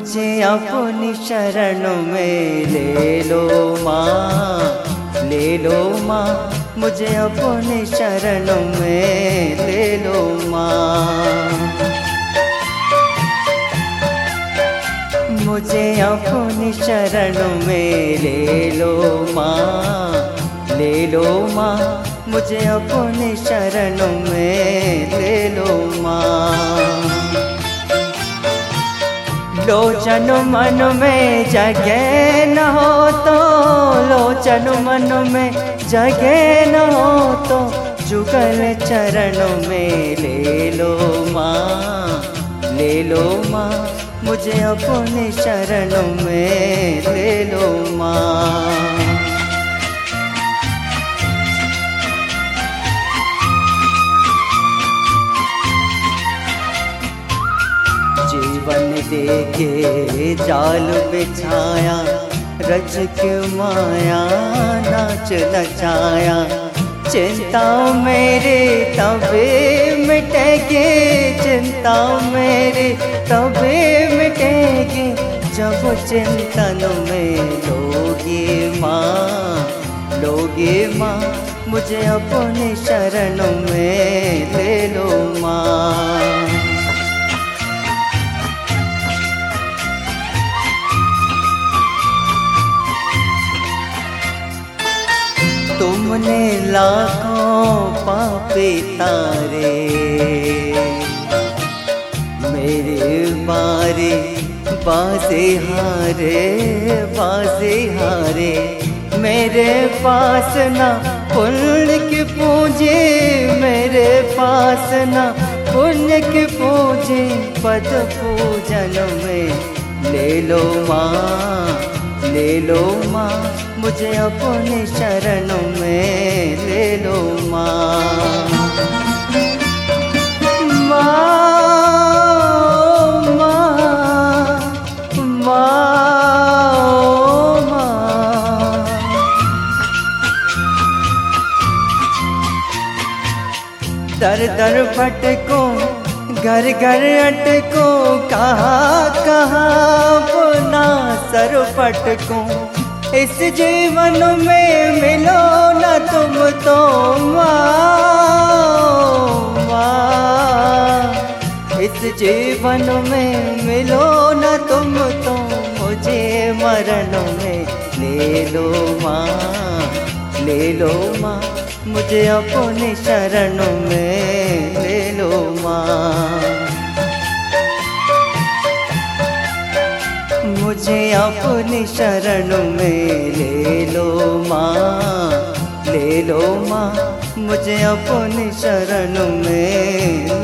मुझे अपनी शरण में ले लो माँ, ले लो माँ, मुझे अपनी शरण में ले लो माँ। मुझे अपनी शरण में ले लो माँ, ले लो माँ, मुझे अपनी शरण में ले लो माँ। लोचन मन में जगे न हो तो लोचन मन में जगे न हो तो जुगल चरण में ले लो माँ, ले लो माँ, मुझे अपने शरण में ले लो माँ। देखे, जाल बिछाया रच के माया, नाच नचाया। चिंता मेरे तबे मिटेगी चिंता मेरे तबे मिटेगी। जब चिंतन में लोगे माँ लोगे माँ, मुझे अपने शरण में ले लो तुमने लाखों पापे तारे। मेरे बारे बाजे हारे बाजे हारे। मेरे पास ना पुण्य की पूजे, मेरे पास ना पुण्य की पूजे, पद पूजन में ले लो माँ। ले लो माँ, मुझे अपने शरण में ले लो माँ। दर दर भटको घर घर अटको, कहाँ कहाँ पटको इस जीवन में मिलो न तुम तो माँ। इस जीवन में मिलो न तुम तो मुझे मरण में ले लो माँ, ले लो माँ। मुझे अपने शरण में ले लो माँ। मुझे अपनी शरण में ले लो माँ ले लो माँ मुझे अपनी शरण में